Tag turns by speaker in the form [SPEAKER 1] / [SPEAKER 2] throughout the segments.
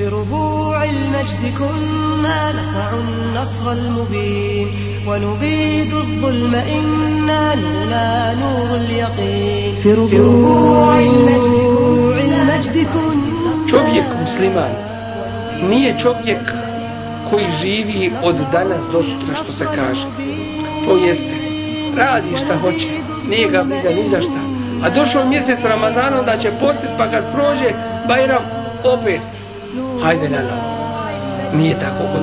[SPEAKER 1] في ربوع المجد كنا نصنع النصر المبين ونبيد الظلم إنا نولى نور اليقين في ربوع المجد كنا
[SPEAKER 2] Čovjek musliman nije čovjek koji živi od danas do sutra što se kaže. To jeste, radi šta hoće, nije ga briga ni za šta. A došao mjesec Ramazana, onda će postit, pa kad prođe Bajram, opet. هيدا لا لا نيتها فوق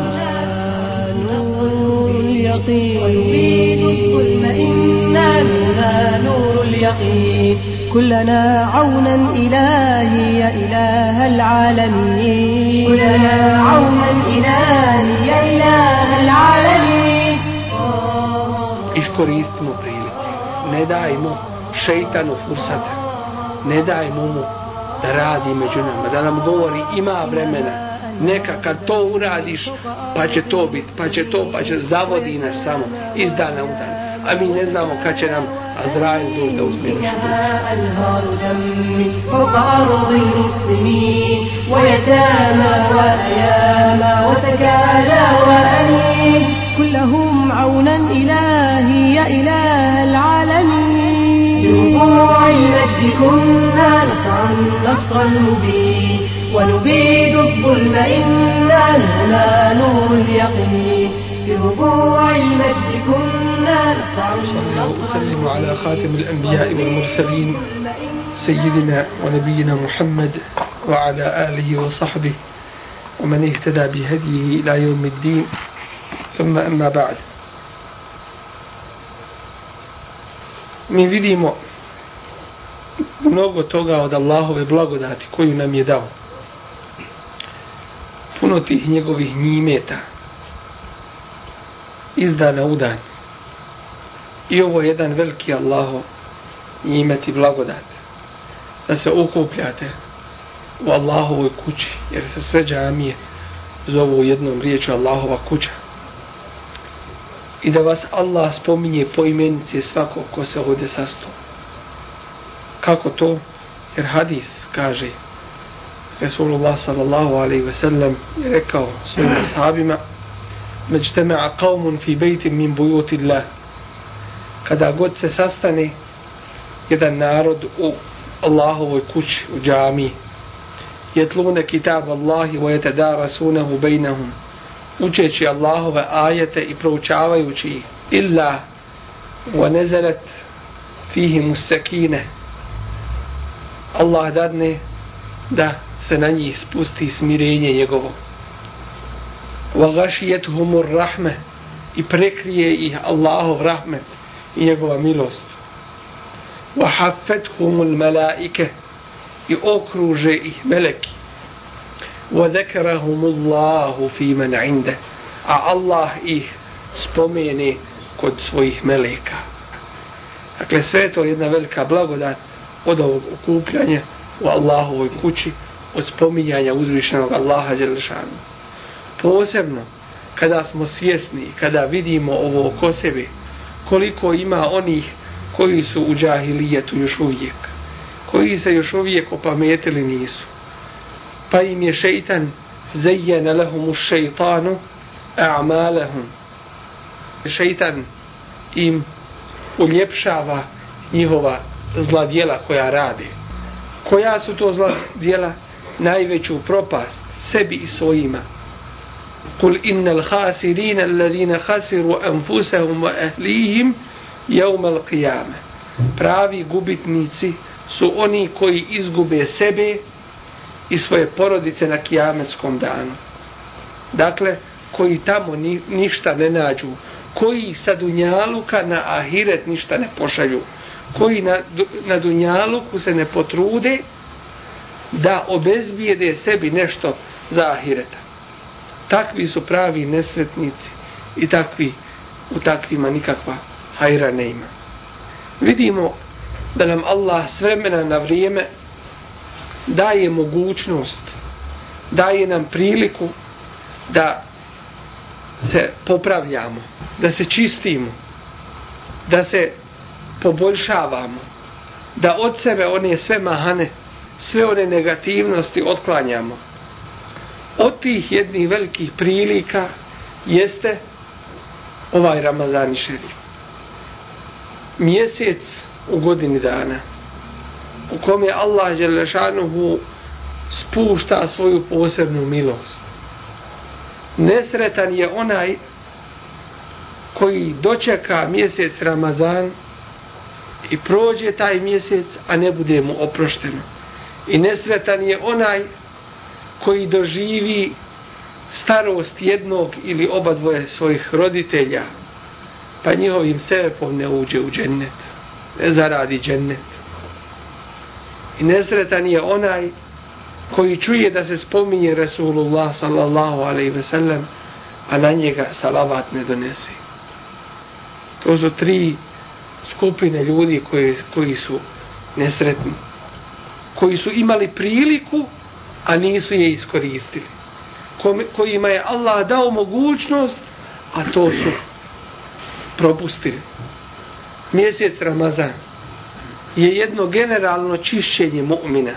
[SPEAKER 2] نور اليقين
[SPEAKER 1] كلنا عونا إلهي يا إله العالمين. كلنا عونا إلهي يا إله العالمين.
[SPEAKER 2] إشكوريست مبريلك ندعي مو شيطان وفرصتك ندعي مو مو da radi među nama, da nam govori ima vremena. Neka kad to uradiš, pa će to biti, pa će to, pa će zavodi nas samo iz dana u dan. A mi ne znamo kad će nam Azrail doći da uzme našu dušu.
[SPEAKER 1] أنهار دم فوق أرض المسلمين ويتامى وأيامى وتكالى وأنين كلهم عونا إلهي يا إله العالمين المجد كنا نصر النصر المبين ونبيد الظلم إنا لنا نور اليقين. بربوع المجد كنا
[SPEAKER 2] صلى
[SPEAKER 1] النصر
[SPEAKER 2] وسلم على خاتم الأنبياء والمرسلين سيدنا ونبينا محمد وعلى آله وصحبه. ومن اهتدى بهديه إلى يوم الدين ثم أما بعد. mi vidimo mnogo toga od Allahove blagodati koju nam je dao. Puno tih njegovih njimeta iz dana u dan. I ovo je jedan veliki Allaho njimet i blagodat. Da se okupljate u Allahovoj kući, jer se sve džamije zovu u jednom riječu Allahova kuća. I da vas Allah spominje po imenici svakog ko se ovdje sastoji Kako to? Jer hadis kaže Resulullah sallallahu alaihi ve sellem je rekao svojim ashabima međtema'a qavmun fi bejtim min bujuti Allah kada god se sastane jedan narod u Allahovoj kući, u džami, jetlune kitab Allahi wa yatadarasunahu bainahum učeći Allahove ajete i proučavajući ih illa wa nazalat fihi musakine Allah dadne da se na njih spusti smirenje njegovo wa gashiyatuhumur rahme i prekrije ih Allahov rahmet i njegova milost wa haffethumul malaike i okruže ih meleki وذكرهم الله في من عنده a Allah ih spomene kod svojih meleka. Dakle, sve je to jedna velika blagodat od ovog okupljanja u Allahovoj kući, od spominjanja uzvišenog Allaha Đelešanu. Posebno, kada smo svjesni, kada vidimo ovo oko sebe, koliko ima onih koji su u džahilijetu još uvijek, koji se još uvijek opametili nisu, pa im je šeitan zejjena lehumu šeitanu a'malehum. Šeitan im uljepšava njihova zla djela koja rade. Koja su to zla djela? Najveću propast sebi i svojima. Kul innal khasirina alladhina khasiru anfusahum wa ahlihim yawm al-qiyamah. Pravi gubitnici su oni koji izgube sebe i svoje porodice na kijametskom danu. Dakle, koji tamo ni, ništa ne nađu, koji sa Dunjaluka na Ahiret ništa ne pošalju, koji na, na Dunjaluku se ne potrude da obezbijede sebi nešto za Ahireta. Takvi su pravi nesretnici i takvi u takvima nikakva hajra ne ima. Vidimo da nam Allah s vremena na vrijeme daje mogućnost, daje nam priliku da se popravljamo, da se čistimo, da se poboljšavamo, da od sebe one sve mahane, sve one negativnosti otklanjamo. Od tih jednih velikih prilika jeste ovaj Ramazani šerif. Mjesec u godini dana u kome Allah Đelešanuhu spušta svoju posebnu milost. Nesretan je onaj koji dočeka mjesec Ramazan i prođe taj mjesec, a ne bude mu oprošteno. I nesretan je onaj koji doživi starost jednog ili oba dvoje svojih roditelja, pa njihovim sebepom ne uđe u džennet, ne zaradi džennet. I nesretan je onaj koji čuje da se spominje Rasulullah sallallahu alaihi ve sellem, a na njega salavat ne donese. To su tri skupine ljudi koji, koji su nesretni. Koji su imali priliku, a nisu je iskoristili. Kojima je Allah dao mogućnost, a to su propustili. Mjesec Ramazan je jedno generalno čišćenje mu'mina.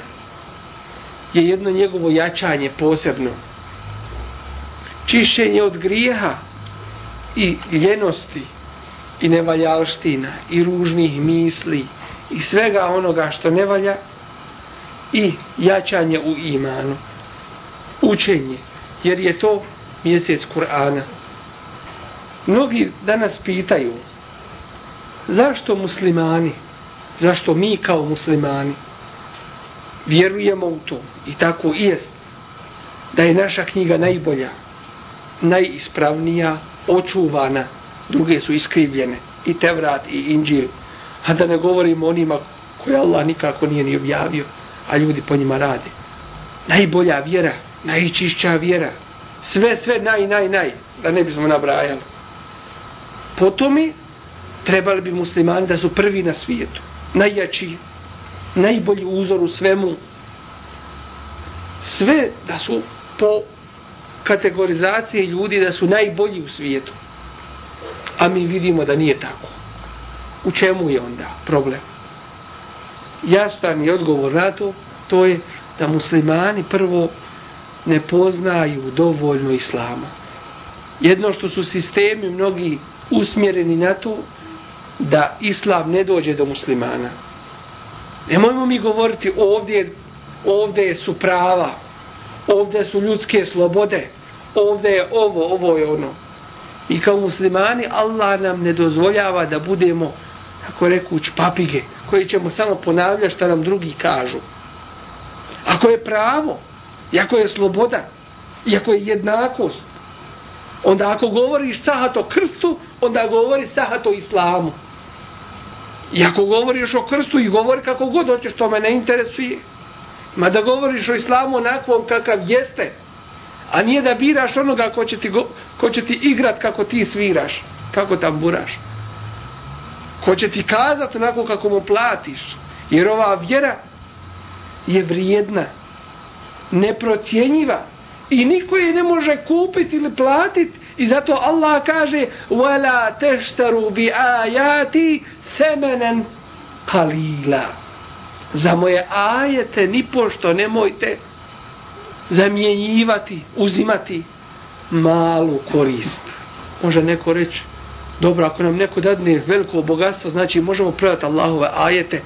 [SPEAKER 2] Je jedno njegovo jačanje posebno. Čišćenje od grijeha i ljenosti i nevaljalština i ružnih misli i svega onoga što ne valja i jačanje u imanu. Učenje, jer je to mjesec Kur'ana. Mnogi danas pitaju zašto muslimani zašto mi kao muslimani vjerujemo u to i tako i jest da je naša knjiga najbolja najispravnija očuvana druge su iskrivljene i Tevrat i Inđil a da ne govorimo onima koje Allah nikako nije ni objavio a ljudi po njima rade. Najbolja vjera najčišća vjera. Sve sve naj naj naj da ne bismo nabrajali. Potom trebali bi muslimani da su prvi na svijetu. Najjači, najbolji uzor u svemu. Sve da su po kategorizaciji ljudi da su najbolji u svijetu. A mi vidimo da nije tako. U čemu je onda problem? Jastan je odgovor na to, to je da muslimani prvo ne poznaju dovoljno islama. Jedno što su sistemi mnogi usmjereni na to, da islam ne dođe do muslimana. Nemojmo mi govoriti ovdje, ovdje su prava, ovdje su ljudske slobode, ovdje je ovo, ovo je ono. I kao muslimani Allah nam ne dozvoljava da budemo, kako rekuć, papige, koji ćemo samo ponavljati što nam drugi kažu. Ako je pravo, i ako je sloboda, i ako je jednakost, onda ako govoriš sahat o krstu, onda govori sahat o islamu. I ako govoriš o krstu i govori kako god hoćeš, to me ne interesuje. Ma da govoriš o islamu onakvom kakav jeste, a nije da biraš onoga ko će ti, go, ko će ti igrat kako ti sviraš, kako tamburaš. Ko će ti kazat onako kako mu platiš. Jer ova vjera je vrijedna, neprocijenjiva i niko je ne može kupiti ili platiti i zato Allah kaže وَلَا تَشْتَرُوا بِآيَاتِ semenen kalila. Za moje ajete ni pošto nemojte zamjenjivati, uzimati malu korist. Može neko reći, dobro, ako nam neko dadne veliko bogatstvo, znači možemo predati Allahove ajete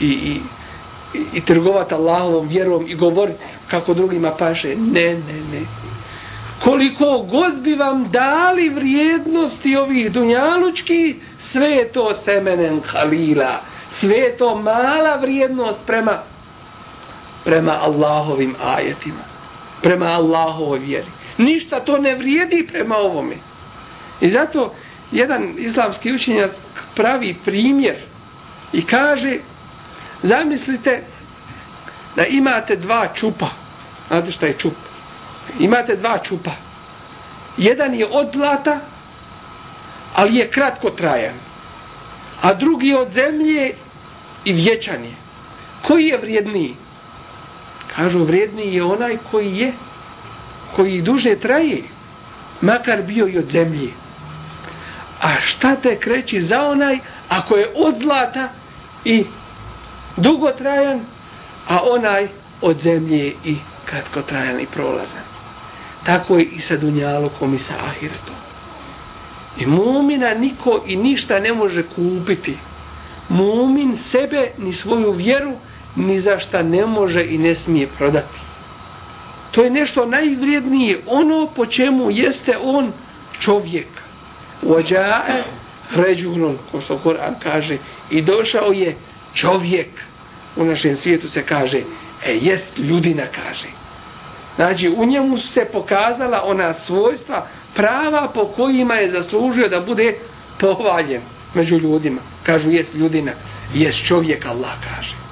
[SPEAKER 2] i, i, i, i trgovati Allahovom vjerom i govoriti kako drugima paše. Ne, ne, ne koliko god bi vam dali vrijednosti ovih dunjalučki, sve je to semenen halila, sve je to mala vrijednost prema, prema Allahovim ajetima, prema Allahovoj vjeri. Ništa to ne vrijedi prema ovome. I zato jedan islamski učenjac pravi primjer i kaže, zamislite da imate dva čupa. Znate šta je čup? imate dva čupa. Jedan je od zlata, ali je kratko trajan. A drugi je od zemlje i vječan je. Koji je vrijedniji? Kažu, vrijedniji je onaj koji je, koji duže traje, makar bio i od zemlje. A šta te kreći za onaj ako je od zlata i dugo trajan, a onaj od zemlje i kratko trajan i prolazan? tako je i sa dunjalukom i sa ahiretom. I mumina niko i ništa ne može kupiti. Mumin sebe ni svoju vjeru ni za šta ne može i ne smije prodati. To je nešto najvrijednije, ono po čemu jeste on čovjek. Uođae ređunom, ko što Koran kaže, i došao je čovjek. U našem svijetu se kaže, e, jest ljudina, kaže. Znači, u njemu su se pokazala ona svojstva prava po kojima je zaslužio da bude povaljen među ljudima. Kažu, jest ljudina, jest čovjek, Allah kaže.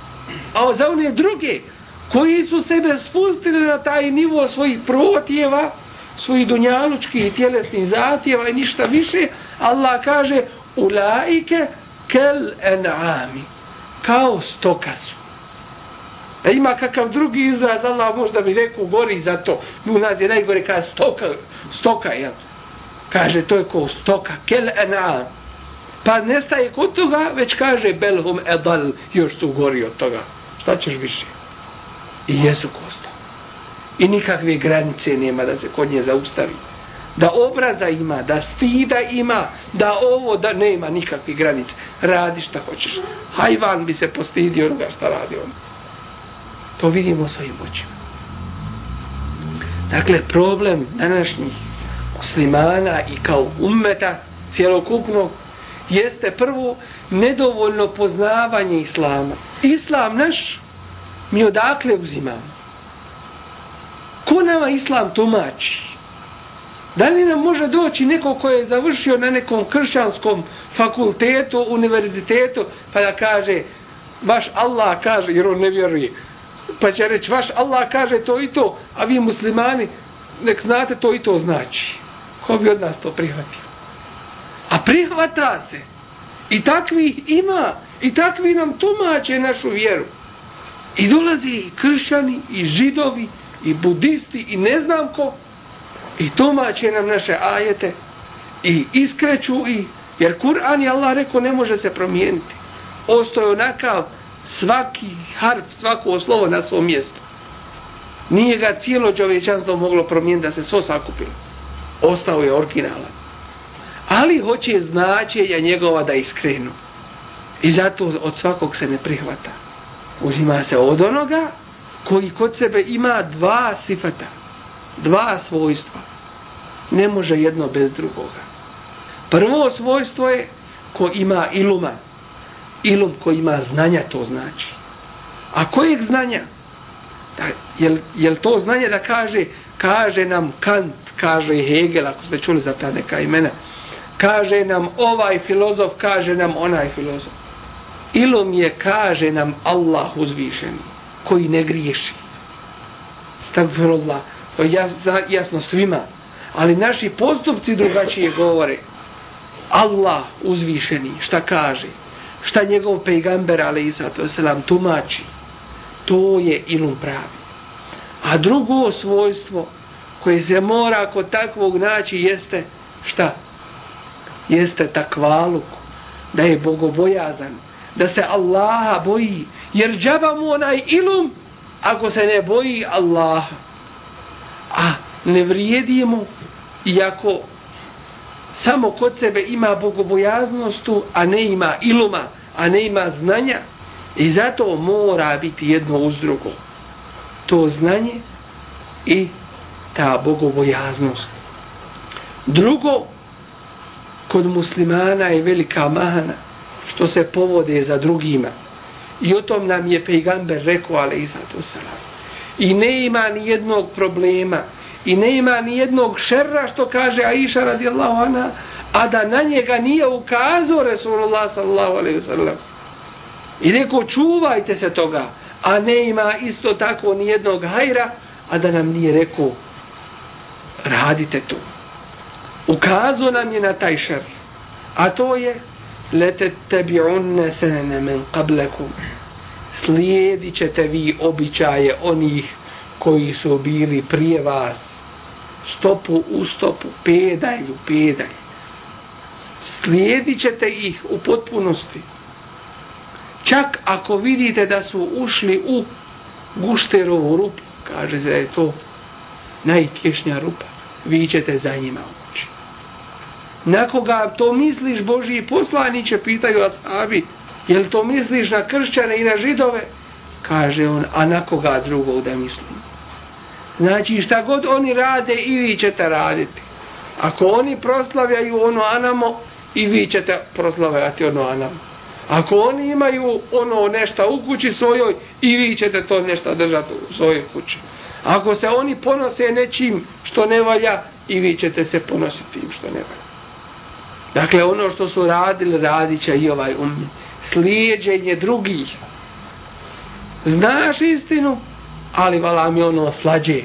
[SPEAKER 2] A za one druge, koji su sebe spustili na taj nivo svojih protjeva, svojih dunjalučkih i tjelesnih zatjeva i ništa više, Allah kaže, ulaike kel en'ami, kao stoka su. E ima kakav drugi izraz, Allah možda bi rekao gori za to. U nas je najgore kada stoka, stoka, jel? Kaže, to je kao stoka, kel en'am. Pa nestaje kod toga, već kaže, belhum edal, još su gori od toga. Šta ćeš više? I jesu kosto. I nikakve granice nema da se kod nje zaustavi. Da obraza ima, da stida ima, da ovo, da nema nikakve granice. Radi šta hoćeš. Hajvan bi se postidio onoga šta radi on. To vidimo svojim očima. Dakle, problem današnjih muslimana i kao ummeta cijelokupnog jeste prvo nedovoljno poznavanje islama. Islam naš mi odakle uzimamo? Ko nama islam tumači? Da li nam može doći neko ko je završio na nekom kršćanskom fakultetu, univerzitetu, pa da kaže, vaš Allah kaže, jer on ne vjeruje, pa će reći, vaš Allah kaže to i to, a vi muslimani, nek znate to i to znači. Ko bi od nas to prihvatio? A prihvata se. I takvi ima. I takvi nam tumače našu vjeru. I dolazi i kršćani, i židovi, i budisti, i ne znam ko. I tumače nam naše ajete. I iskreću i... Jer Kur'an je Allah rekao ne može se promijeniti. Ostoje onakav svaki harf, svako slovo na svom mjestu. Nije ga cijelo čovječanstvo moglo promijeniti da se svo sakupilo. Ostao je originalan. Ali hoće značenja njegova da iskrenu. I zato od svakog se ne prihvata. Uzima se od onoga koji kod sebe ima dva sifata. Dva svojstva. Ne može jedno bez drugoga. Prvo svojstvo je ko ima iluma ilum koji ima znanja, to znači. A kojeg znanja? Da, jel, jel to znanje da kaže, kaže nam Kant, kaže Hegel, ako ste čuli za ta neka imena, kaže nam ovaj filozof, kaže nam onaj filozof. Ilom je, kaže nam Allah uzvišeni, koji ne griješi. Stagfirullah, to je jasno, jasno svima, ali naši postupci drugačije govore. Allah uzvišeni, šta kaže? šta njegov pejgamber ali i zato se nam tumači to je ilum pravi a drugo svojstvo koje se mora kod takvog naći jeste šta jeste takvaluk da je bogobojazan da se Allaha boji jer džaba mu onaj ilum ako se ne boji Allaha a ne vrijedimo iako samo kod sebe ima bogobojaznostu, a ne ima iluma, a ne ima znanja. I zato mora biti jedno uz drugo. To znanje i ta bogobojaznost. Drugo, kod muslimana je velika mahana što se povode za drugima. I o tom nam je pejgamber rekao, ali i zato salam. I ne ima ni jednog problema i ne ima ni jednog šerra što kaže Aisha radijallahu anha, a da na njega nije ukazao Resulullah sallallahu alaihi wasallam. I rekao čuvajte se toga, a ne ima isto tako ni jednog hajra, a da nam nije rekao radite to. Ukazao nam je na taj šer. A to je lete tebi unne senene men qablekum. Slijedit ćete vi običaje onih koji su bili prije vas stopu u stopu, pedalju, u pedalj. Slijedit ćete ih u potpunosti. Čak ako vidite da su ušli u gušterovu rupu, kaže se da je to najtješnja rupa, vi ćete za njima ući. Na koga to misliš, Božji poslaniće, pitaju asabi, jel to misliš na kršćane i na židove? Kaže on, a na koga drugog da mislim? Znači šta god oni rade i vi ćete raditi. Ako oni proslavljaju ono anamo i vi ćete proslavljati ono anamo. Ako oni imaju ono nešto u kući svojoj i vi ćete to nešto držati u svojoj kući. Ako se oni ponose nečim što ne valja i vi ćete se ponositi tim što ne valja. Dakle, ono što su radili, radit će i ovaj um. Slijedženje drugih. Znaš istinu, ali vala mi ono slađe.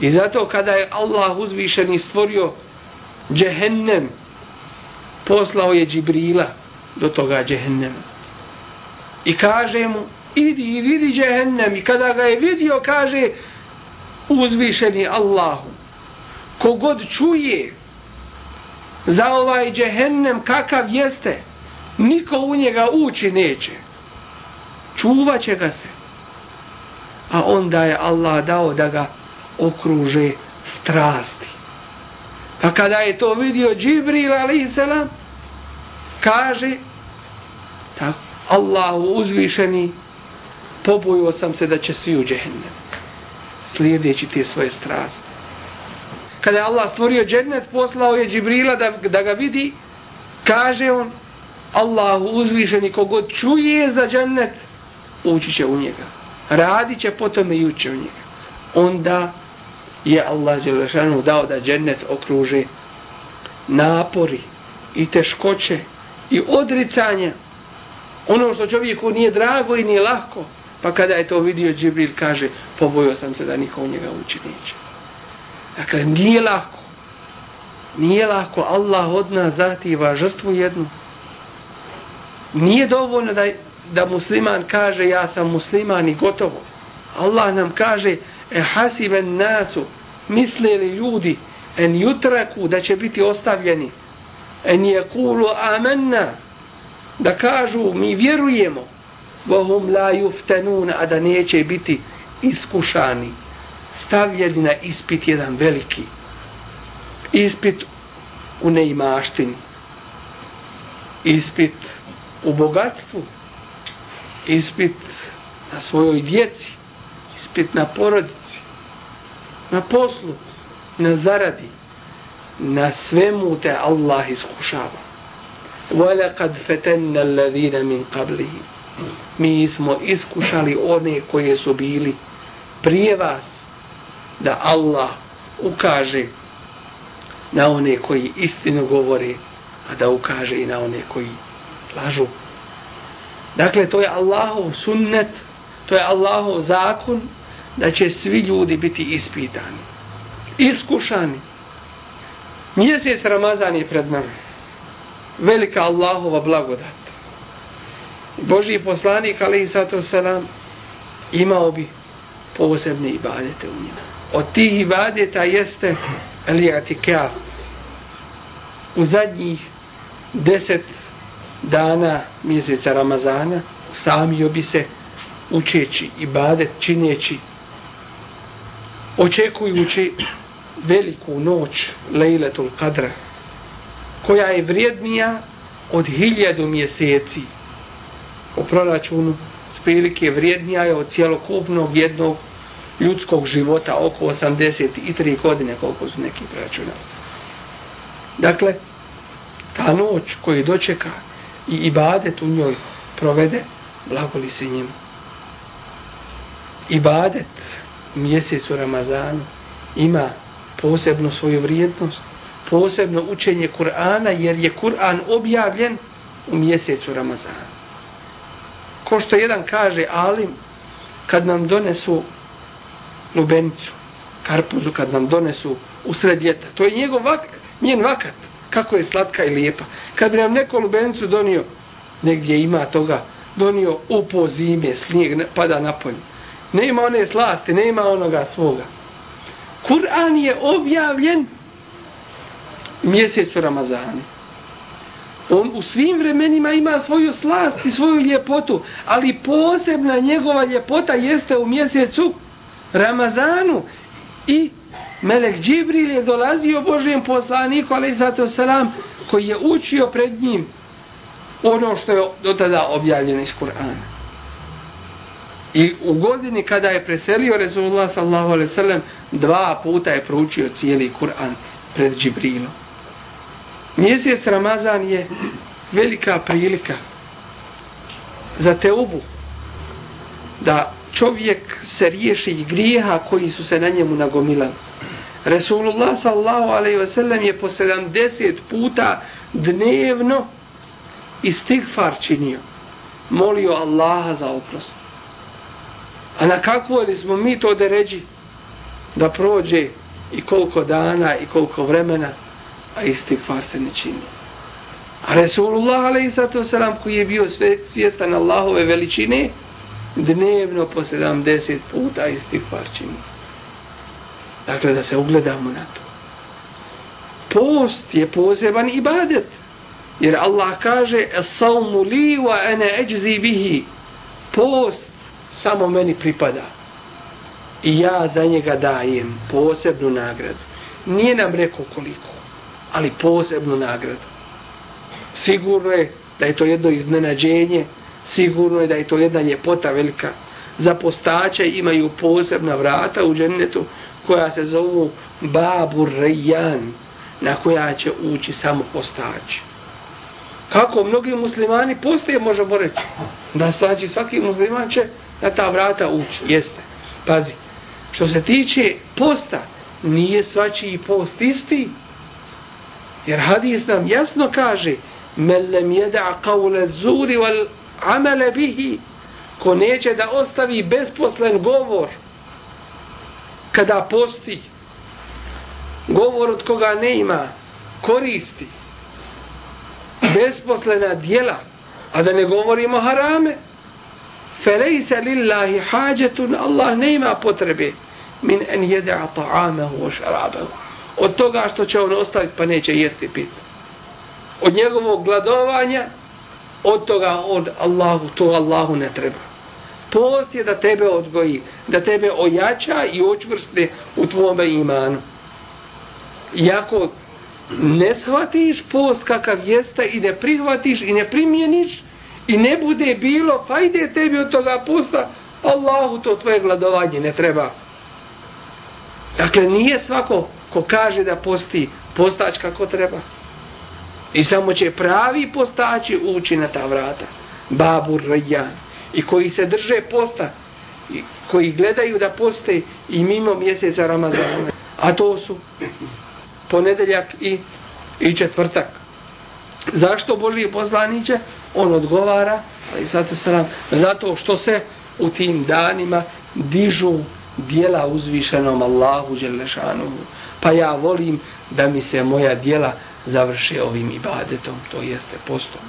[SPEAKER 2] I zato kada je Allah uzvišeni stvorio džehennem, poslao je Džibrila do toga džehennema. I kaže mu, idi i vidi džehennem. I kada ga je vidio, kaže uzvišeni Allahu, kogod čuje za ovaj džehennem kakav jeste, niko u njega ući neće. Čuvaće ga se a onda je Allah dao da ga okruže strasti. Pa kada je to vidio Džibril a.s. kaže tako, Allahu uzvišeni pobojio sam se da će svi u džehennem slijedeći te svoje strasti. Kada je Allah stvorio džennet, poslao je Džibrila da, da ga vidi, kaže on, Allahu uzvišeni kogod čuje za džennet, ući će u njega radit će potom i ući u njega. Onda je Allah Đelešanu dao da džennet okruže napori i teškoće i odricanja. Ono što čovjeku nije drago i nije lahko. Pa kada je to vidio Džibril kaže pobojio sam se da niko u njega ući neće. Dakle, nije lako. Nije lako. Allah od nas zativa žrtvu jednu. Nije dovoljno da da musliman kaže ja sam musliman i gotovo. Allah nam kaže e hasiben nasu mislili ljudi en jutraku da će biti ostavljeni en je kulu amenna da kažu mi vjerujemo vohum la juftenuna a da neće biti iskušani stavljeni na ispit jedan veliki ispit u neimaštini ispit u bogatstvu ispit na svojoj djeci, ispit na porodici, na poslu, na zaradi, na svemu te Allah iskušava. وَلَقَدْ فَتَنَّ الَّذِينَ مِنْ قَبْلِهِ Mi smo iskušali one koje su bili prije vas da Allah ukaže na one koji istinu govore, a da ukaže i na one koji lažu. Dakle, to je Allahov sunnet, to je Allahov zakon, da će svi ljudi biti ispitani, iskušani. Mjesec Ramazan je pred nama. Velika Allahova blagodat. Božji poslanik, ali i sato selam, imao bi posebne ibadete u njima. Od tih ibadeta jeste Elijati U zadnjih deset dana mjeseca Ramazana usamio bi se učeći ibadet, čineći očekujući veliku noć Lejletul Kadra koja je vrijednija od hiljadu mjeseci. U proračunu prilike vrijednija je od cijelokupnog jednog ljudskog života oko 83 godine koliko su neki proračunali. Dakle, ta noć koju dočeka i ibadet u njoj provede, blagoli se njemu. Ibadet u mjesecu Ramazanu ima posebno svoju vrijednost, posebno učenje Kur'ana, jer je Kur'an objavljen u mjesecu Ramazanu. Ko što jedan kaže Alim, kad nam donesu lubenicu, karpuzu, kad nam donesu usred ljeta, to je njegov vak, njen vakat kako je slatka i lijepa. Kad bi nam neko lubenicu donio, negdje ima toga, donio upo zime, snijeg pada na polju. Nema one slasti, nema onoga svoga. Kur'an je objavljen mjesecu Ramazani. On u svim vremenima ima svoju slast i svoju ljepotu, ali posebna njegova ljepota jeste u mjesecu Ramazanu i Melek Džibril je dolazio Božijem poslaniku, ali zato salam, koji je učio pred njim ono što je do tada objavljeno iz Kur'ana. I u godini kada je preselio Resulullah sallahu alaihi sallam, dva puta je proučio cijeli Kur'an pred Džibrilom. Mjesec Ramazan je velika prilika za teubu da čovjek se riješi grijeha koji su se na njemu nagomilali. Resulullah sallahu alaihi ve sellem je po 70 puta dnevno istigfar činio. Molio Allaha za oprost. A na kakvo li smo mi to da ređi da prođe i koliko dana i koliko vremena, a istigfar se ne čini. A Resulullah alaihi sallatu wasalam koji je bio svjestan Allahove veličine, dnevno po 70 puta istigfar čini. Dakle, da se ugledamo na to. Post je poseban ibadet. Jer Allah kaže As-sawmu li wa ana ajzi bihi. Post samo meni pripada. I ja za njega dajem posebnu nagradu. Nije nam rekao koliko, ali posebnu nagradu. Sigurno je da je to jedno iznenađenje, sigurno je da je to jedna ljepota velika. Za postače imaju posebna vrata u džennetu koja se zovu Babu Rejan, na koja će ući samo postači. Kako mnogi muslimani postoje, možemo reći. Da znači svaki musliman će na ta vrata ući. Jeste. Pazi. Što se tiče posta, nije svačiji post isti. Jer hadis nam jasno kaže men lem jeda qawle zuri wal amele bihi ko neće da ostavi besposlen govor kada posti govor od koga ne ima koristi besposlena dijela a da ne govorimo harame. Felejse lillahi hađetun Allah ne ima potrebe min en jede'a ta'amehu o šarabehu od toga što će on ostaviti pa neće jesti pit. Od njegovog gladovanja od toga od Allahu to Allahu ne treba. Post je da tebe odgoji da tebe ojača i očvrste u tvome imanu. Iako ne shvatiš post kakav jeste i ne prihvatiš i ne primjeniš i ne bude bilo fajde tebi od toga posta Allahu to tvoje gladovanje ne treba. Dakle nije svako ko kaže da posti postač kako treba i samo će pravi postaći ući na ta vrata. Babur rajan i koji se drže posta i koji gledaju da poste i mimo mjeseca Ramazana. A to su ponedeljak i, i četvrtak. Zašto Boži poslaniće? On odgovara ali zato, sam, zato što se u tim danima dižu dijela uzvišenom Allahu Đelešanuhu. Pa ja volim da mi se moja dijela završe ovim ibadetom, to jeste postom.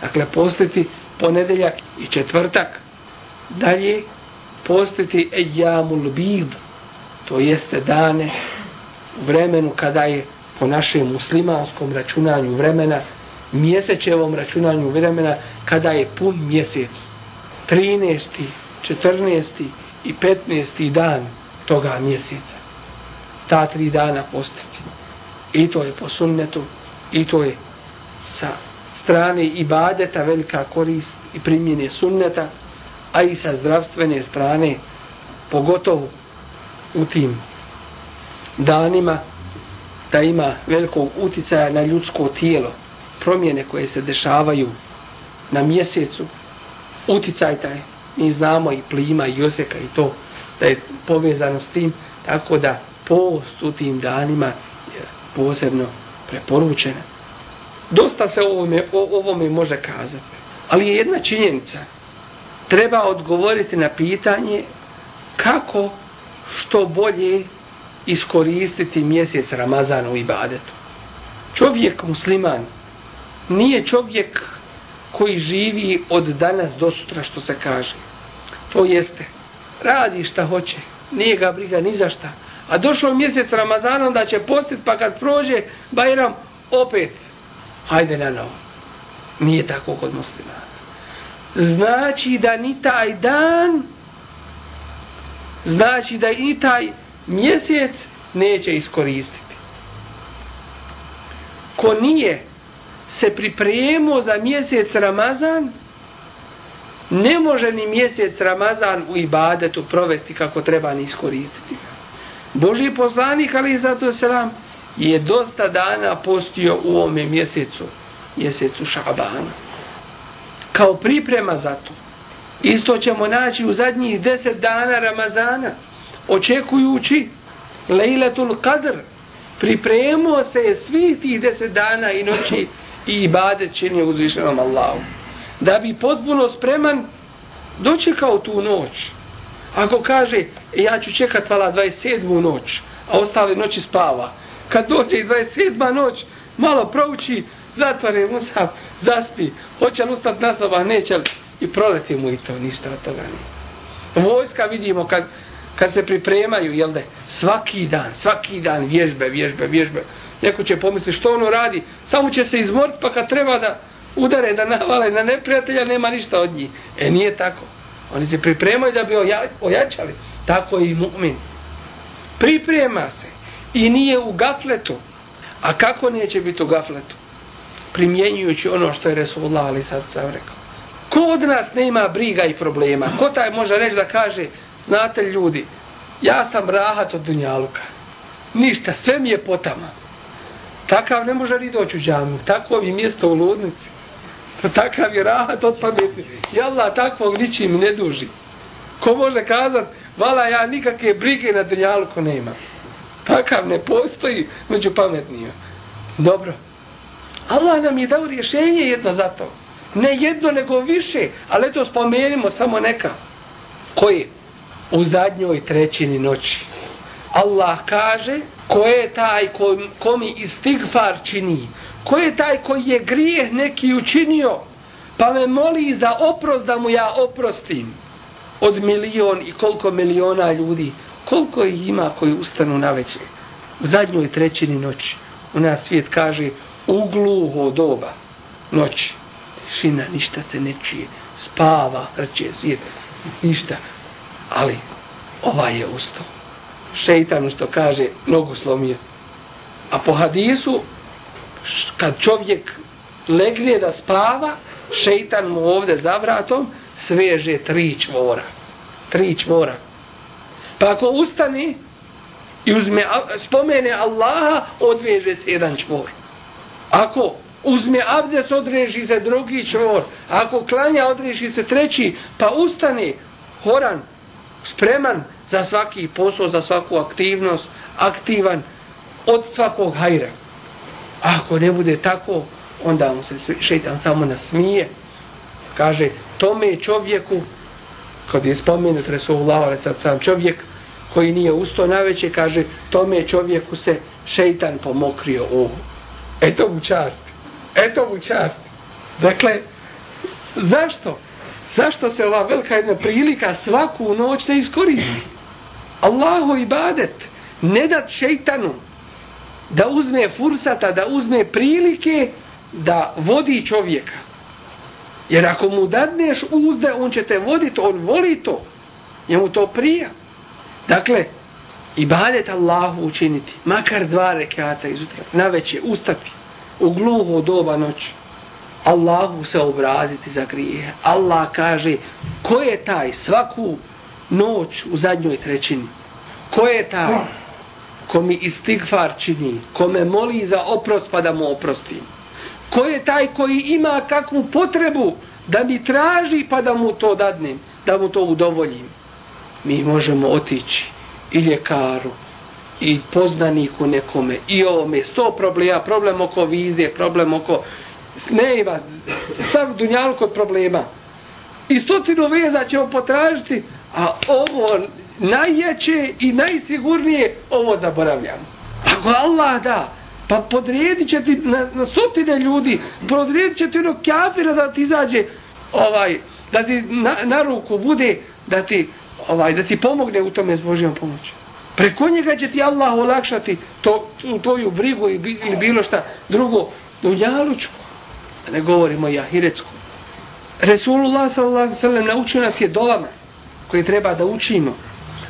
[SPEAKER 2] Dakle, postiti ponedeljak i četvrtak, dalje postiti ejamul bid, to jeste dane u vremenu kada je po našem muslimanskom računanju vremena, mjesečevom računanju vremena, kada je pun mjesec, 13. 14. i 15. dan toga mjeseca ta tri dana postiti. I to je po sunnetu, i to je sa strane ibadeta velika korist i primjenje sunneta, a i sa zdravstvene strane, pogotovo u tim danima, da ima velikog uticaja na ljudsko tijelo, promjene koje se dešavaju na mjesecu, uticaj taj, mi znamo i plima i osjeka i to, da je povezano s tim, tako da post u tim danima je posebno preporučena. Dosta se o ovome, o ovome može kazati. Ali je jedna činjenica. Treba odgovoriti na pitanje kako što bolje iskoristiti mjesec Ramazana u ibadetu. Čovjek musliman nije čovjek koji živi od danas do sutra što se kaže. To jeste, radi šta hoće, nije ga briga ni za šta, A došao mjesec Ramazana, onda će postit, pa kad prođe Bajram, opet, hajde na novo. Nije tako kod muslima. Znači da ni taj dan, znači da i taj mjesec neće iskoristiti. Ko nije se pripremio za mjesec Ramazan, ne može ni mjesec Ramazan u ibadetu provesti kako treba ni iskoristiti. Boži poslanik, ali i zato selam, je dosta dana postio u ovome mjesecu, mjesecu Šabana. Kao priprema za to. Isto ćemo naći u zadnjih deset dana Ramazana, očekujući Lejletul Qadr, Pripremio se svih tih deset dana i noći i ibadet činio uzvišenom Allahu. Da bi potpuno spreman dočekao tu noć. Ako kaže, ja ću čekat vala 27. noć, a ostale noći spava. Kad dođe 27. noć, malo prouči, zatvore musaf, zaspi, hoće li ustati na soba, neće li, i proleti mu i to, ništa od toga nije. Vojska vidimo kad, kad se pripremaju, jel da, svaki dan, svaki dan vježbe, vježbe, vježbe. Neko će pomisliti što ono radi, samo će se izmoriti pa kad treba da udare, da navale na neprijatelja, nema ništa od njih. E nije tako. Oni se pripremaju da bi ojačali. Tako i mu'min. Priprema se. I nije u gafletu. A kako neće biti u gafletu? Primjenjujući ono što je Resulullah ali sad sam rekao. Ko od nas nema briga i problema? Ko taj može reći da kaže, znate ljudi, ja sam rahat od Dunjaluka. Ništa, sve mi je potama. Takav ne može ni doći u džamu. Tako je mjesto u ludnici. Takav je rahat od pameti. Jalla, takvog ničim ne duži. Ko može kazat, vala ja nikakve brige na dunjalku nema. Takav ne postoji među pametnijima. Dobro. Allah nam je dao rješenje jedno za to. Ne jedno, nego više. Ali eto spomenimo samo neka. Koje? U zadnjoj trećini noći. Allah kaže ko je taj ko, ko mi istigfar čini. Ko je taj koji je grijeh neki učinio pa me moli za oprost da mu ja oprostim? Od milion i koliko miliona ljudi koliko ih ima koji ustanu na večer u zadnjoj trećini noći u nas svijet kaže ugluho doba noći tišina, ništa se ne čije spava, rče svijet ništa, ali ovaj je ustao. Šeitan što kaže nogu slomio. A po hadisu kad čovjek legne da spava šeitan mu ovde za vratom sveže tri čvora tri čvora Pa ako ustani i uzme, spomene Allaha, odveže se jedan čvor. Ako uzme abdes, odreži se drugi čvor. Ako klanja, odreži se treći. Pa ustani, horan, spreman za svaki posao, za svaku aktivnost, aktivan od svakog hajra. Ako ne bude tako, onda mu se šeitan samo nasmije. Kaže, tome čovjeku kad je spomenut Resulullah, ali sad sam čovjek koji nije usto naveće, kaže, tome čovjeku se šeitan pomokrio u. Eto mu čast. Eto mu čast. Dakle, zašto? Zašto se ova velika jedna prilika svaku noć ne iskoristi? Allahu ibadet, ne dat šeitanu da uzme fursata, da uzme prilike da vodi čovjeka. Jer ako mu dadneš uzde, on će te voditi, on voli to. Njemu to prija. Dakle, ibadet Allahu učiniti, makar dva rekata izutra, na veće, ustati, u gluho doba noći. Allahu se obraziti za grijehe. Allah kaže, ko je taj svaku noć u zadnjoj trećini? Ko je taj ko mi istigfar čini, ko me moli za oprost pa da mu oprostim? Ko je taj koji ima kakvu potrebu da mi traži pa da mu to dadnem, da mu to udovoljim? Mi možemo otići i ljekaru, i poznaniku nekome, i ovome, sto problema, problem oko vizije, problem oko... Ne ima, sam dunjal kod problema. I stotinu veza ćemo potražiti, a ovo najjače i najsigurnije, ovo zaboravljamo. Ako Allah da, Pa podredit će ti na, na stotine ljudi, podredit će ti ono kafira da ti izađe, ovaj, da ti na, na ruku bude, da ti, ovaj, da ti pomogne u tome s Božijom pomoći. Preko njega će ti Allah olakšati to, tu tvoju brigu ili bilo šta drugo, u njalučku. Ne govorimo i ahiretsku. Resulullah sallallahu sallam naučio nas je dolama koje treba da učimo.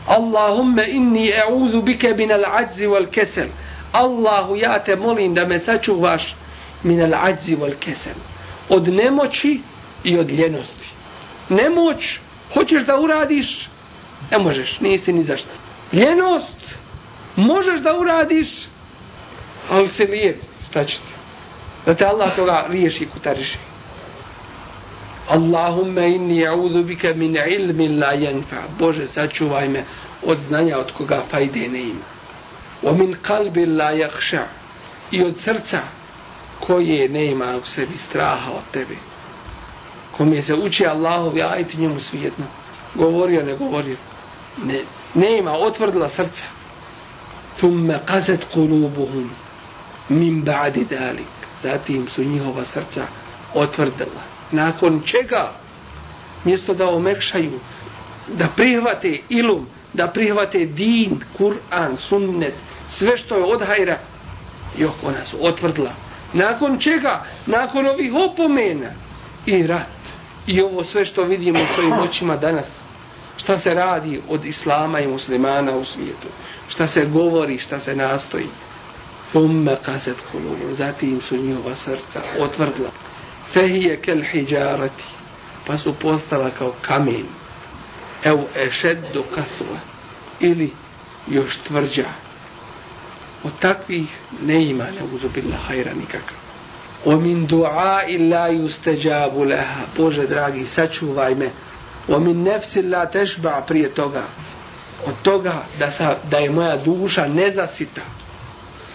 [SPEAKER 2] Allahumme inni e'udhu bike min al-ajzi wal kesel. Allahu, ja te molim da me sačuvaš min al-ajzi wal kesel. Od nemoći i od ljenosti. Nemoć, hoćeš da uradiš, ne možeš, nisi ni zašto. Ljenost, možeš da uradiš, ali se lije, šta ćete? Da te Allah toga riješi i kutariši. Allahumma inni a'udhu bika min ilmin la yanfa. Bože, sačuvaj me od znanja od koga fajde ne ima. Wa min qalbin la yakhsha. I od srca koje ne ima u sebi straha od tebe. Kome se uči Allahovi ajti njemu svijetno. Govorio, ne govorio. Ne, ne ima, otvrdila srca. Thumme qasat qulubuhum min ba'di dalik. Zatim su njihova srca otvrdila nakon čega? Mjesto da omekšaju da prihvate ilum da prihvate din, Kur'an, sunnet sve što je od hajra jok ona su otvrdla. nakon čega, nakon ovih opomena i rat. I ovo sve što vidimo u svojim očima danas. Šta se radi od islama i muslimana u svijetu? Šta se govori, šta se nastoji? Thumme kaset kulubu zatim su njihova srca otvrdla fehije kel hijarati. Pa su postala kao kamen. Ev ešeddu kasva. Ili još tvrđa. Od takvih ne ima neuzubila hajra nikakav. O min dua illa yustajabu leha. Bože dragi sačuvaj me. O min nefsi la tešba prije toga. Od toga da, sa, da je moja duša nezasita.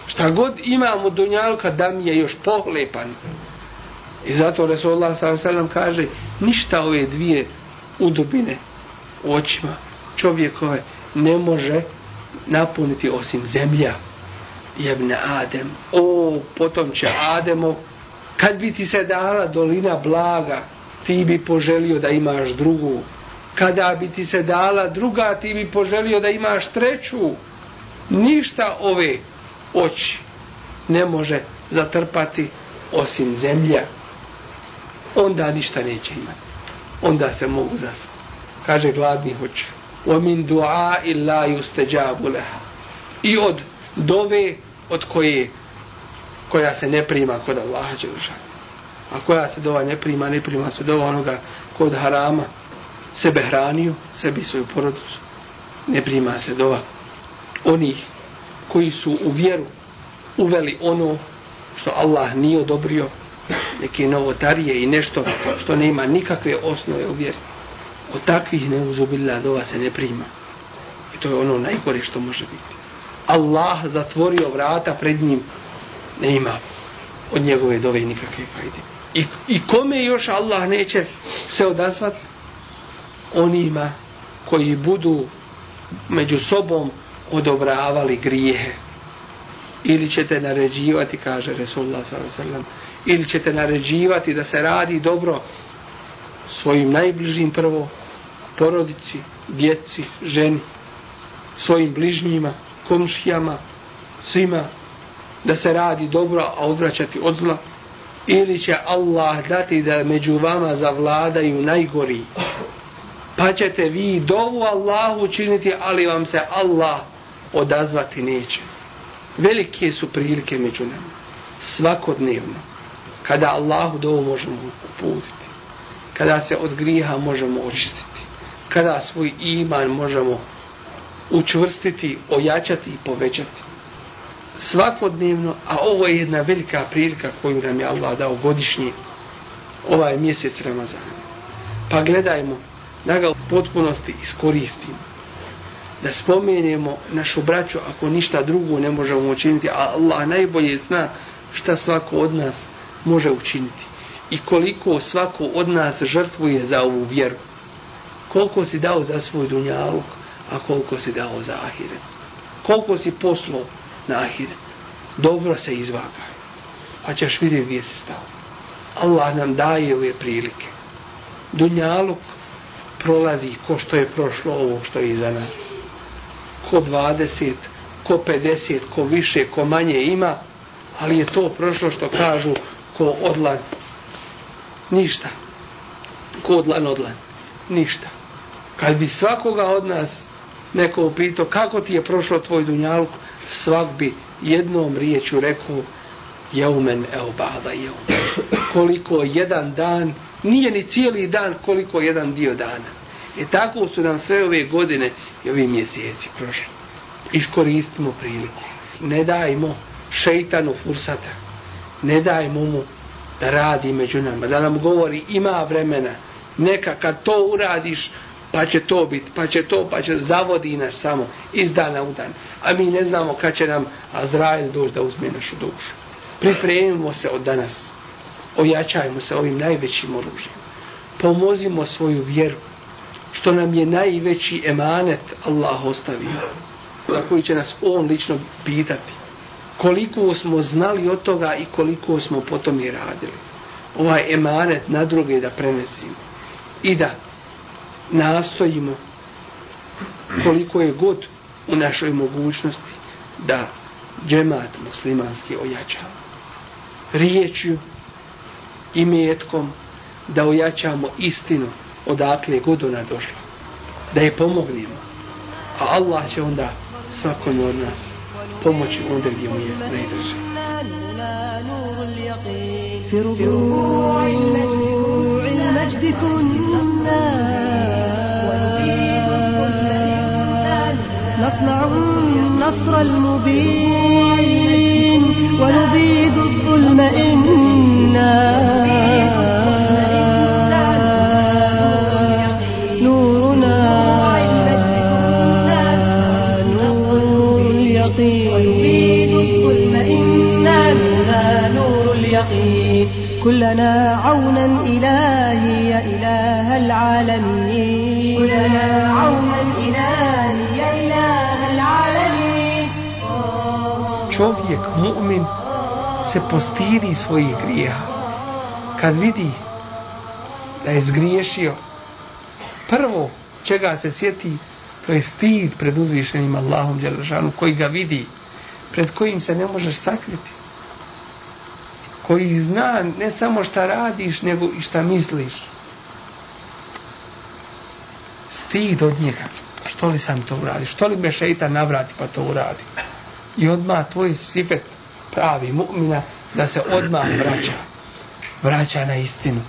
[SPEAKER 2] Šta god imamo dunjalka da mi je još pohlepan. I zato Resulullah s.a.v. kaže ništa ove dvije udubine u očima čovjekove ne može napuniti osim zemlja. Jebne Adem o potomče Ademo kad bi ti se dala dolina blaga ti bi poželio da imaš drugu. Kada bi ti se dala druga ti bi poželio da imaš treću. Ništa ove oči ne može zatrpati osim zemlja onda ništa neće imati. Onda se mogu zasniti. Kaže gladni hoće. وَمِنْ دُعَا إِلَّا يُسْتَجَابُ لَهَا I od dove od koje koja se ne prima kod Allaha Đelžan. A koja se dova ne prima, ne prima se dova onoga kod harama sebe hranio, sebi svoju porodicu. Ne prima se dova onih koji su u vjeru uveli ono što Allah nije odobrio neke novotarije i nešto što nema nikakve osnove u vjeri. Od takvih neuzubila dova se ne prima. I to je ono najgore što može biti. Allah zatvorio vrata pred njim, ne ima od njegove dove nikakve fajde. I, I kome još Allah neće se odazvat? Onima koji budu među sobom odobravali grijehe. Ili ćete naređivati, kaže Resulullah sallallahu ili ćete naređivati da se radi dobro svojim najbližim prvo porodici, djeci, ženi svojim bližnjima komšijama svima da se radi dobro a odvraćati od zla? Ili će Allah dati da među vama zavladaju najgori? Pa ćete vi dovu Allahu učiniti ali vam se Allah odazvati neće. Velike su prilike među nama svakodnevno kada Allahu dovu možemo uputiti, kada se od griha možemo očistiti, kada svoj iman možemo učvrstiti, ojačati i povećati. Svakodnevno, a ovo je jedna velika prilika koju nam je Allah dao godišnji, ovaj mjesec Ramazana. Pa gledajmo da ga u potpunosti iskoristimo. Da spomenemo našu braću ako ništa drugo ne možemo učiniti, a Allah najbolje zna šta svako od nas može učiniti i koliko svako od nas žrtvuje za ovu vjeru. Koliko si dao za svoj dunjaluk, a koliko si dao za ahiret. Koliko si poslo na ahiret. Dobro se izvagaj. Pa ćeš vidjeti gdje si stao. Allah nam daje ove prilike. Dunjaluk prolazi ko što je prošlo ovo što je iza nas. Ko 20, ko 50, ko više, ko manje ima, ali je to prošlo što kažu ko odlan ništa ko odlan odlan ništa kad bi svakoga od nas neko upitao kako ti je prošlo tvoj dunjaluk, svak bi jednom riječu rekao jeumen eobada jeumen. Koliko jedan dan, nije ni cijeli dan, koliko jedan dio dana. E tako su nam sve ove godine i ovi mjeseci prošli. Iskoristimo priliku. Ne dajmo šeitanu fursata. Ne dajmo mu da radi među nama. Da nam govori ima vremena. Neka kad to uradiš, pa će to biti, pa će to, pa će zavodi nas samo iz dana u dan. A mi ne znamo kad će nam Azrael doći da uzme našu dušu. Pripremimo se od danas. Ojačajmo se ovim najvećim oružjem. Pomozimo svoju vjeru što nam je najveći emanet Allah ostavio, za koji će nas on lično pitati. Koliko smo znali od toga i koliko smo potom i radili. Ovaj emanet na druge da prenesimo. I da nastojimo koliko je god u našoj mogućnosti da džemat muslimanski ojačamo. Riječju i metkom da ojačamo istinu odakle god ona došla. Da je pomognemo. A Allah će onda svakom od nas pomoći onda gdje mu je كنا نصنع النصر المبين ونبيد الظلم إنا كلنا عونا إلهي يا إله العالمين كلنا عونا إلهي يا إله العالمين Čovjek, mu'min, se postiri svojih grija. Kad vidi da je zgriješio, prvo čega se sjeti, to je stid pred uzvišenim Allahom Đelešanu, koji ga vidi, pred kojim se ne možeš sakriti koji zna ne samo šta radiš, nego i šta misliš. Stid od njega. Što li sam to uradi? Što li me šeitan navrati pa to uradi? I odmah tvoj sifet pravi mu'mina da se odmah vraća. Vraća na istinu.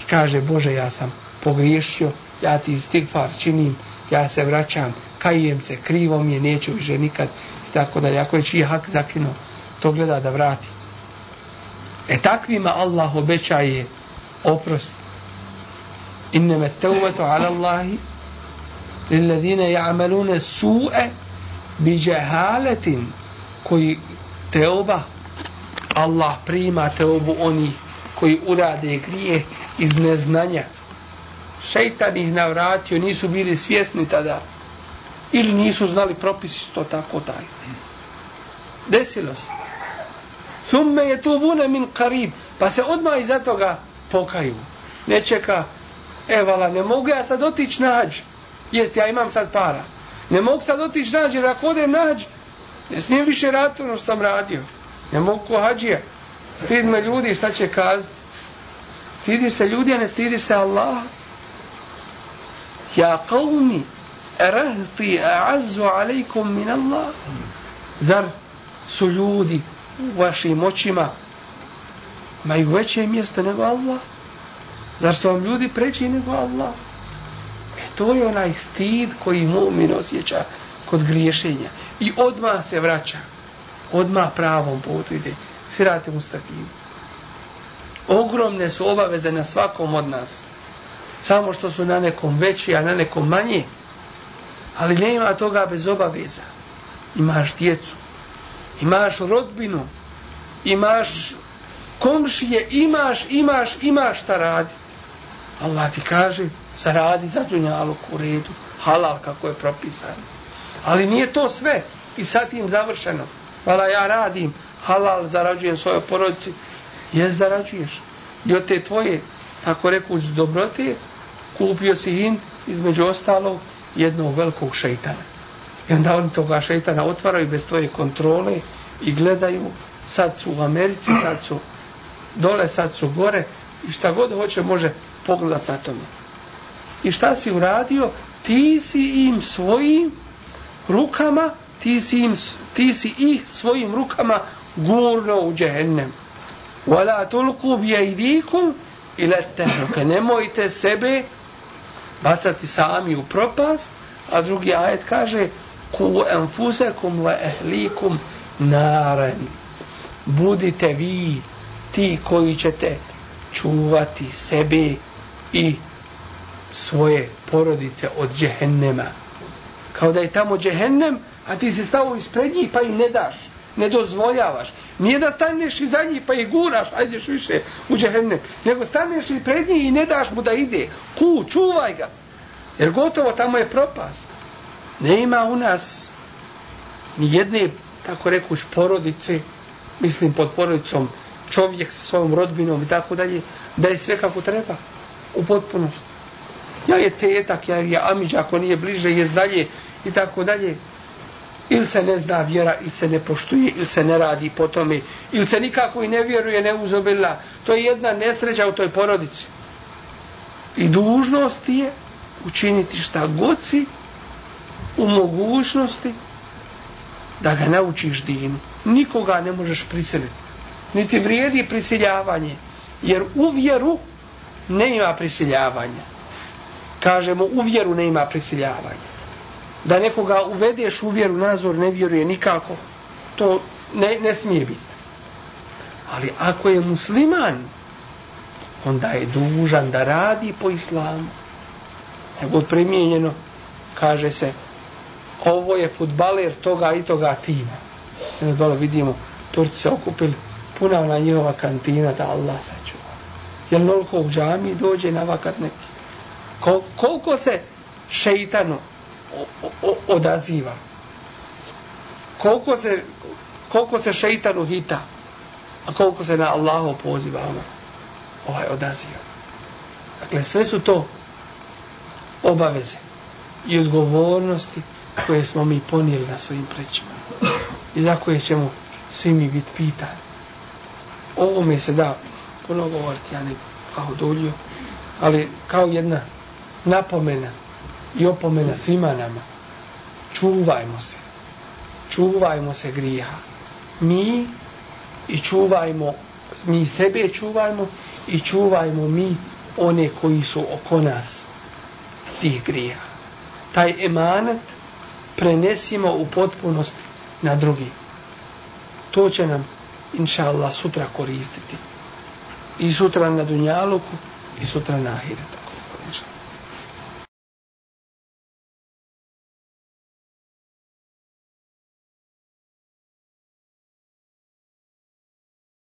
[SPEAKER 2] I kaže, Bože, ja sam pogriješio, ja ti stigfar činim, ja se vraćam, kajem se, krivo mi je, neću više nikad. I tako da, ako je čiji hak zakinuo, to gleda da vrati. E takvima Allah obećaje oprost. Inneme tawbatu ala Allahi lilladhina ya'maluna su'e bi jahalatin koji teoba Allah prima teobu oni koji urade grije iz neznanja. Šeitan ih navratio, nisu bili svjesni tada ili nisu znali propisi to tako taj. Desilo se. Thumme je tu bune min karib. Pa se odmah iza toga pokaju. Ne čeka, evala, ne mogu ja sad otići na hađ. Jest, ja imam sad para. Ne mogu sad otići na hađ, jer ako odem na hađ, ne smijem više raditi ono što sam radio. Ne mogu ko hađija. Stid me ljudi, šta će kazati? Stidi se ljudi, a ne stidi se Allah. Ja qavmi, rahti a'azzu alaikum min Allah. Zar su ljudi u vašim očima imaju veće mjesto nego Allah? Zar su vam ljudi preći nego Allah? E to je onaj stid koji mu'min osjeća kod griješenja. I odma se vraća. Odma pravom putu ide. Svirate mu. Ogromne su obaveze na svakom od nas. Samo što su na nekom veći, a na nekom manji. Ali nema toga bez obaveza. Imaš djecu, imaš rodbinu, imaš komšije, imaš, imaš, imaš šta raditi. Allah ti kaže, zaradi za dunjalog u redu, halal kako je propisano. Ali nije to sve i sad tim završeno. Vala ja radim, halal, zarađujem svoje porodici. Jes, zarađuješ. I od te tvoje, tako rekuć, dobrote, kupio si hin, između ostalog, jednog velikog šeitana. I onda oni toga šeitana otvaraju bez toje kontrole i gledaju, sad su u Americi, sad su dole, sad su gore. I šta god hoće može pogledat na tome. I šta si uradio? ti si im svojim rukama ti si, im, ti si ih svojim rukama gurno u džehennem. Wala tulku bi ila tehruke nemojte sebe bacati sami u propast. A drugi ajet kaže ku enfusekum wa ehlikum naren budite vi ti koji ćete čuvati sebe i svoje porodice od džehennema. Kao da je tamo džehennem, a ti se stavo ispred njih pa im ne daš, ne dozvoljavaš. Nije da staneš iza njih pa ih guraš, ajdeš više u džehennem, nego staneš i pred njih i ne daš mu da ide. Ku, čuvaj ga. Jer gotovo tamo je propast. Ne ima u nas ni jedne, tako rekuš, porodice, mislim pod porodicom, čovjek sa svojom rodbinom i tako dalje, da je sve kako treba, u potpunosti. Ja je tetak, ja je amiđa, ako nije bliže, je dalje i tako dalje. Ili se ne zna vjera, ili se ne poštuje, ili se ne radi po tome, ili se nikako i ne vjeruje, ne uzobila. To je jedna nesreća u toj porodici. I dužnost je učiniti šta god si u mogućnosti da ga naučiš dinu. Nikoga ne možeš prisiliti niti vrijedi prisiljavanje. Jer u vjeru ne ima prisiljavanja. Kažemo, u vjeru ne ima prisiljavanja. Da nekoga uvedeš u vjeru, nazor ne vjeruje nikako, to ne, ne smije biti. Ali ako je musliman, onda je dužan da radi po islamu. Nego primijenjeno, kaže se, ovo je futbaler toga i toga tima. Jedno dole vidimo, Turci se okupili, puna ona njihova kantina da Allah sačuva. Jel noliko u džami dođe na vakat neki. Kol, koliko se šeitanu odaziva? Koliko se, koliko se šeitanu hita? A koliko se na Allaho poziva ono, ovaj odaziva? Dakle, sve su to obaveze i odgovornosti koje smo mi ponijeli na svojim prećima i za koje ćemo svi mi biti pitani ovo mi se da puno govoriti, ja ne kao dulju, ali kao jedna napomena i opomena svima nama. Čuvajmo se. Čuvajmo se griha. Mi i čuvajmo, mi sebe čuvajmo i čuvajmo mi one koji su oko nas tih grija. Taj emanet prenesimo u potpunost na drugi. To će nam inša Allah, sutra koristiti. I sutra na Dunjaluku, i sutra na Ahiretu.